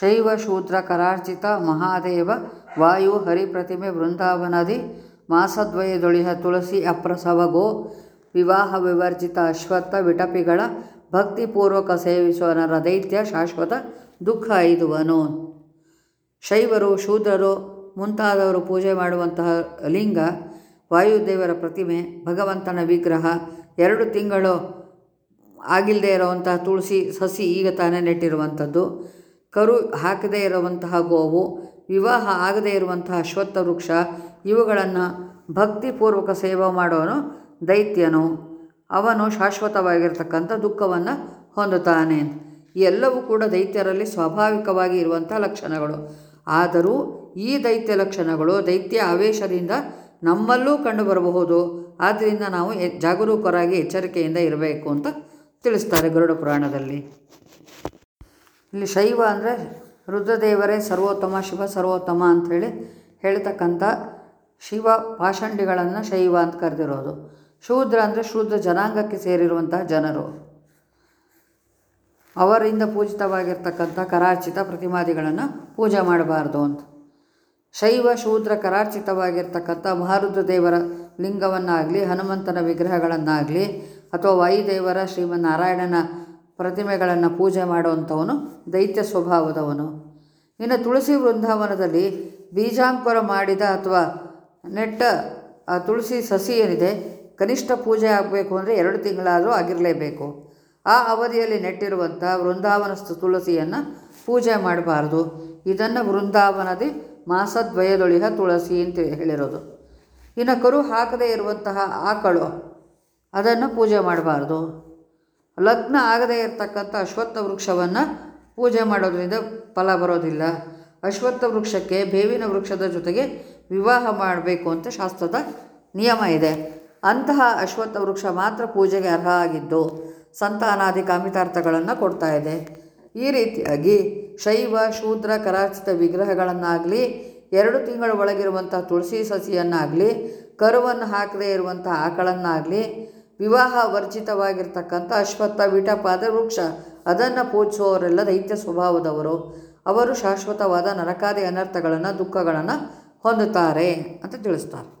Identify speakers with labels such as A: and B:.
A: ಶೈವ ಶೂದ್ರ ಕರಾರ್ಚಿತ ಮಹಾದೇವ ವಾಯು ಹರಿಪ್ರತಿಮೆ ವೃಂದಾವನದಿ ಮಾಸದ್ವಯದೊಳಿಹ ತುಳಸಿ ಅಪ್ರಸವಗೋ ವಿವಾಹ ವಿವರ್ಜಿತ ಅಶ್ವತ್ಥ ವಿಟಪಿಗಳ ಭಕ್ತಿಪೂರ್ವಕ ಸೇವಿಸುವ ನರ ದೈತ್ಯ ಶಾಶ್ವತ ದುಃಖ ಐದುವನು. ಶೈವರು, ಶೂದ್ರರು ಮುಂತಾದವರು ಪೂಜೆ ಮಾಡುವಂತಹ ಲಿಂಗ ವಾಯುದೇವರ ಪ್ರತಿಮೆ, ಭಗವಂತನ ವಿಗ್ರಹ, ಎರಡು ತಿಂಗಳು ಆಗಿಲ್ಲದೆ ಇರುವಂತಹ ತುಳಸಿ ಸಸಿ ಈಗ ತಾನೇ ನೆಟ್ಟಿರುವಂಥದ್ದು. ಕರು ಹಾಕದೇ ಇರುವಂತಹ ಗೋವು, ವಿವಾಹ ಆಗದೇ ಇರುವಂತಹ ಅಶ್ವತ್ಥ ವೃಕ್ಷ ಇವುಗಳನ್ನು ಭಕ್ತಿಪೂರ್ವಕ ಸೇವೆ ಮಾಡೋನು ದೈತ್ಯನು. ಅವನು ಶಾಶ್ವತವಾಗಿರ್ತಕ್ಕಂಥ ದುಃಖವನ್ನು ಹೊಂದುತ್ತಾನೆ. ಎಲ್ಲವೂ ಕೂಡ ದೈತ್ಯರಲ್ಲಿ ಸ್ವಾಭಾವಿಕವಾಗಿ ಇರುವಂಥ ಲಕ್ಷಣಗಳು. ಆದರೂ ಈ ದೈತ್ಯ ಲಕ್ಷಣಗಳು ದೈತ್ಯ ಆವೇಶದಿಂದ ನಮ್ಮಲ್ಲೂ ಕಂಡುಬರಬಹುದು. ಆದ್ದರಿಂದ ನಾವು ಜಾಗರೂಕರಾಗಿ ಎಚ್ಚರಿಕೆಯಿಂದ ಇರಬೇಕು ಅಂತ ತಿಳಿಸ್ತಾರೆ ಗರುಡ ಪುರಾಣದಲ್ಲಿ. ಇಲ್ಲಿ ಶೈವ ಅಂದರೆ ರುದ್ರದೇವರೇ ಸರ್ವೋತ್ತಮ, ಶಿವ ಸರ್ವೋತ್ತಮ ಅಂಥೇಳಿ ಹೇಳ್ತಕ್ಕಂಥ ಶಿವ ಪಾಷಂಡಿಗಳನ್ನು ಶೈವ ಅಂತ ಕರೆದಿರೋದು. ಶೂದ್ರ ಅಂದರೆ ಶೂದ್ರ ಜನಾಂಗಕ್ಕೆ ಸೇರಿರುವಂತಹ ಜನರು. ಅವರಿಂದ ಪೂಜಿತವಾಗಿರ್ತಕ್ಕಂಥ ಕರಾರ್ಚಿತ ಪ್ರತಿಮಾದಿಗಳನ್ನು ಪೂಜೆ ಮಾಡಬಾರ್ದು ಅಂತ. ಶೈವ ಶೂದ್ರ ಕರಾರ್ಚಿತವಾಗಿರ್ತಕ್ಕಂಥ ಮಹಾರುದ್ರ ದೇವರ ಲಿಂಗವನ್ನಾಗಲಿ, ಹನುಮಂತನ ವಿಗ್ರಹಗಳನ್ನಾಗಲಿ, ಅಥವಾ ವಾಯುದೇವರ ಶ್ರೀಮನ್ನಾರಾಯಣನ ಪ್ರತಿಮೆಗಳನ್ನು ಪೂಜೆ ಮಾಡುವಂಥವನು, ದೈತ್ಯ ಸ್ವಭಾವದವನು. ಇನ್ನು ತುಳಸಿ ವೃಂದಾವನದಲ್ಲಿ ಬೀಜಾಂಕುರ ಮಾಡಿದ ಅಥವಾ ನೆಟ್ಟ, ಆ ತುಳಸಿ ಸಸಿ ಏನಿದೆ, ಕನಿಷ್ಠ ಪೂಜೆ ಆಗಬೇಕು ಅಂದರೆ ಎರಡು ತಿಂಗಳಾದರೂ ಆಗಿರಲೇಬೇಕು. ಆ ಅವಧಿಯಲ್ಲಿ ನೆಟ್ಟಿರುವಂಥ ವೃಂದಾವನಸ್ಥ ತುಳಸಿಯನ್ನು ಪೂಜೆ ಮಾಡಬಾರ್ದು. ಇದನ್ನು ವೃಂದಾವನದಿ ಮಾಸದ್ವಯದೊಳಿಹ ತುಳಸಿ ಅಂತ ಹೇಳಿರೋದು. ಇನ್ನು ಕರು ಹಾಕದೇ ಇರುವಂತಹ ಆಕಳು, ಅದನ್ನು ಪೂಜೆ ಮಾಡಬಾರ್ದು. ಲಗ್ನ ಆಗದೇ ಇರತಕ್ಕಂಥ ಅಶ್ವತ್ಥ ವೃಕ್ಷವನ್ನು ಪೂಜೆ ಮಾಡೋದರಿಂದ ಫಲ ಬರೋದಿಲ್ಲ. ಅಶ್ವತ್ಥ ವೃಕ್ಷಕ್ಕೆ ಬೇವಿನ ವೃಕ್ಷದ ಜೊತೆಗೆ ವಿವಾಹ ಮಾಡಬೇಕು ಅಂತ ಶಾಸ್ತ್ರದ ನಿಯಮ ಇದೆ. ಅಂತಹ ಅಶ್ವತ್ಥ ವೃಕ್ಷ ಮಾತ್ರ ಪೂಜೆಗೆ ಅರ್ಹ ಆಗಿದ್ದು ಸಂತಾನಾದಿ ಕಾಮಿತಾರ್ಥಗಳನ್ನು ಕೊಡ್ತಾ ಇದೆ. ಈ ರೀತಿಯಾಗಿ ಶೈವ, ಶೂದ್ರ ಕರಾಚಿತ ವಿಗ್ರಹಗಳನ್ನಾಗಲಿ, ಎರಡು ತಿಂಗಳ ಒಳಗಿರುವಂಥ ತುಳಸಿ ಸಸಿಯನ್ನಾಗಲಿ, ಕರುವನ್ನು ಹಾಕದೇ ಇರುವಂಥ ಆಕಳನ್ನಾಗಲಿ ವಿವಾಹ ವರ್ಜಿತವಾಗಿರ್ತಕ್ಕಂಥ ಅಶ್ವತ್ಥ ವಿಟ ವೃಕ್ಷ, ಅದನ್ನು ಪೂಜಿಸುವವರೆಲ್ಲ ದೈತ್ಯ ಸ್ವಭಾವದವರು. ಅವರು ಶಾಶ್ವತವಾದ ನರಕಾದಿ ಅನರ್ಥಗಳನ್ನು, ದುಃಖಗಳನ್ನು ಹೊಂದುತ್ತಾರೆ ಅಂತ ತಿಳಿಸ್ತಾರೆ.